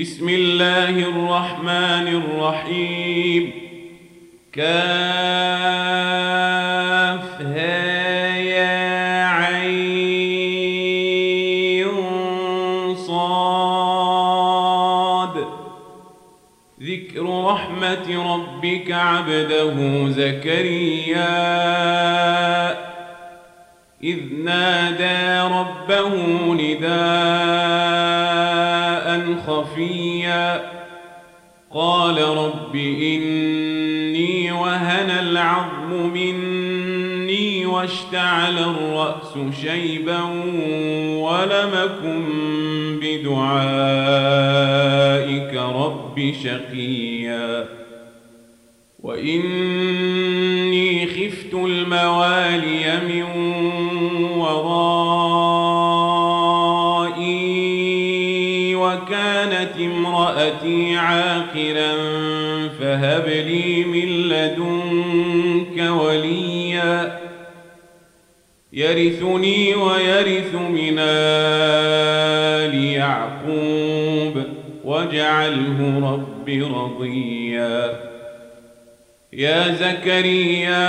بسم الله الرحمن الرحيم. كافها يا عين صاد. ذكر رحمة ربك عبده زكريا. إذ نادى ربه نداء. خفيا. قال رب إني وهن العظم مني واشتعل الرأس شيبا ولمكن بدعائك رب شقيا. وإني امرأتي عاقرا فهب لي من لدنك وليا. يرثني ويرث من آل يعقوب واجعله رب رضيا. يا زكريا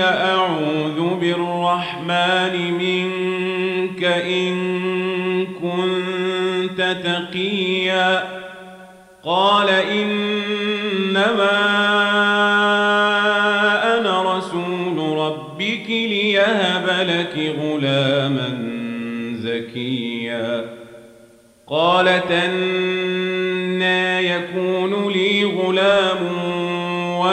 أعوذ بالرحمن منك إن كنت تقيا. قال إنما ربك ليهب لك غلاما زكيا. قالت أنا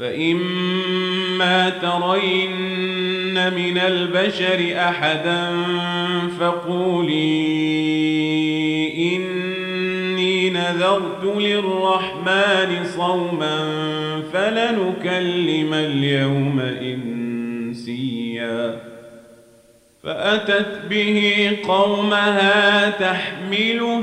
فإما ترين من البشر أحدا فقولي إني نذرت للرحمن صوما فلنكلم اليوم إنسيا فأتت به قومها تحمله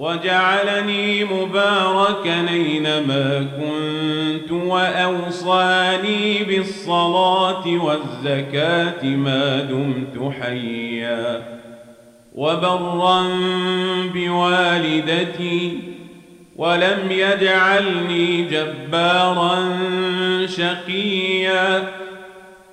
وجعلني مباركا أينما كنت وأوصاني بالصلاة والزكاة ما دمت حيا وبرا بوالدتي ولم يجعلني جبارا شقيا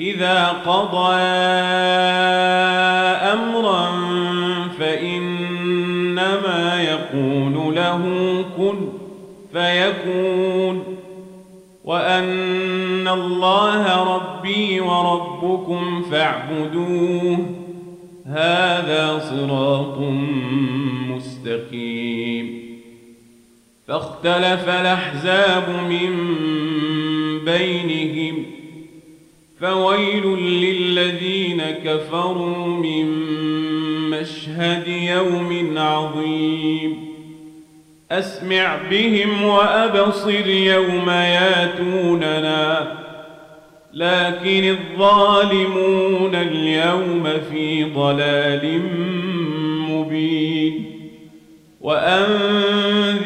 إذا قضى أمرا فإنما يقول له كن فيكون وأن الله ربي وربكم فاعبدوه هذا صراط مستقيم فاختلف الأحزاب من بينهم فويل للذين كفروا من مشهد يوم عظيم. أسمع بهم وأبصر يوم ياتوننا لكن الظالمون اليوم في ضلال مبين.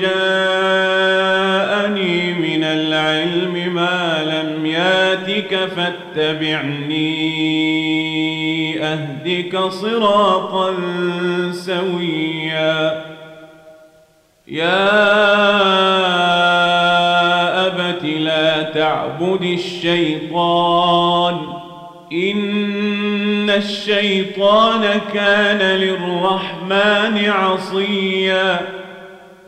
جاءني من العلم ما لم ياتك فاتبعني. أهدك صراطا سويا. يا أبت لا تعبد الشيطان. إن الشيطان كان للرحمن عصيا.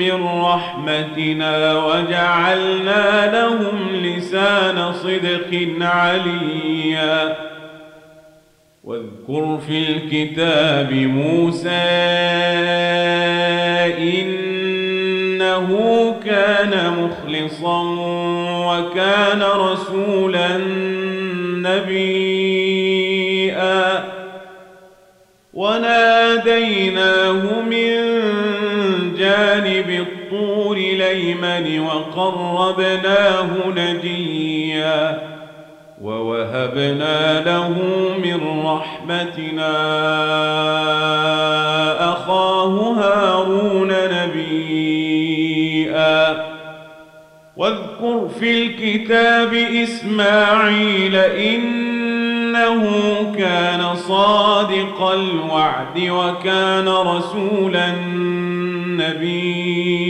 من رحمتنا وجعلنا لهم لسان صدق عليا. واذكر في الكتاب موسى إنه كان مخلصا الطور ليمن وقربناه نجيا ووهبنا له من رحمتنا أخاه هارون نبيا. واذكر في الكتاب إسماعيل إنه كان صادق الوعد وكان رسولا نبيا.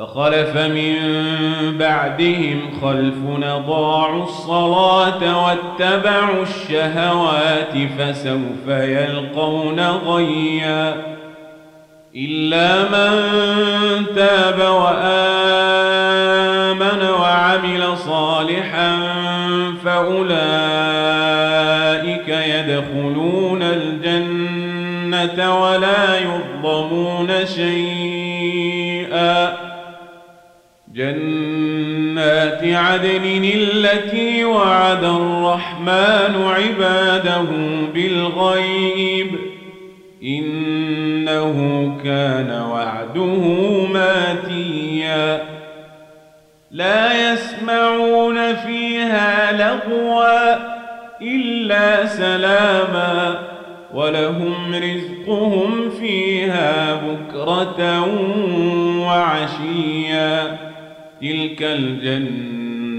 فخلف من بعدهم خلف ضاعوا الصلاة واتبعوا الشهوات فسوف يلقون غيا إلا من تاب وآمن وعمل صالحا فأولئك يدخلون الجنة ولا يظلمون شيئا عدن التي وعد الرحمن عباده بالغيب. إنه كان وعده ماتيا. لا يسمعون فيها لغوا إلا سلاما. ولهم رزقهم فيها بكرة وعشيا. تلك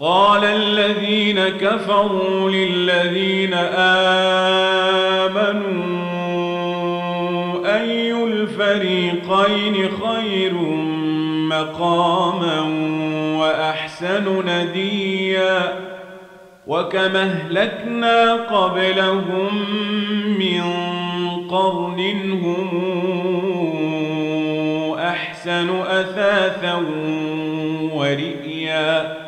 قال الذين كفروا للذين آمنوا أي الفريقين خير مقاما وأحسن نديا؟ وكما أهلكنا قبلهم من قرن هم أحسن أثاثا ورئيا؟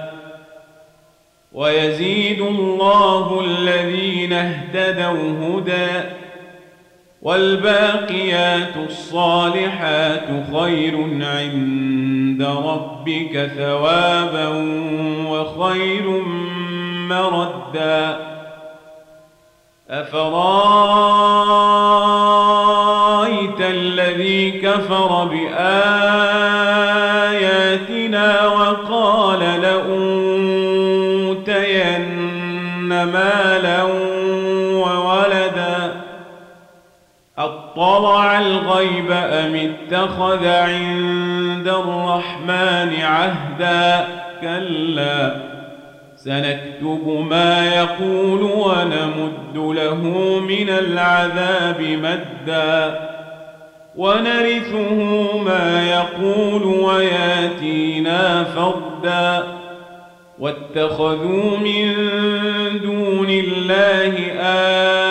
ويزيد الله الذين اهتدوا هدى والباقيات الصالحات خير عند ربك ثوابا وخير مردا. أفرأيت الذي كفر بآياتنا الغيب أم اتخذ عند الرحمن عهدا؟ كلا سنكتب ما يقول ونمد له من العذاب مدا. ونرثه ما يقول وياتينا فردا. واتخذوا من دون الله آلهة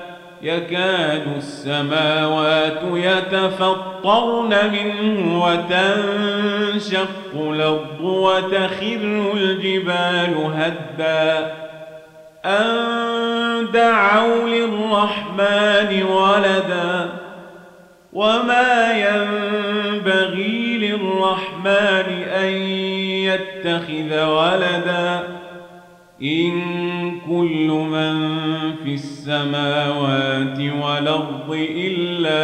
يكاد السماوات يتفطرن منه وتنشق الأرض وتخر الجبال هدا أن دعوا للرحمن ولدا. وما ينبغي للرحمن أن يتخذ ولدا. إن كل من السماوات والأرض إلا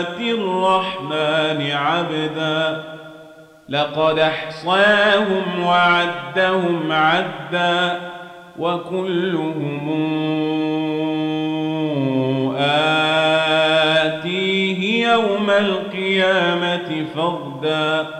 آتي الرحمن عبدا. لقد أحصاهم وعدهم عدا وكلهم آتيه يوم القيامة فردا.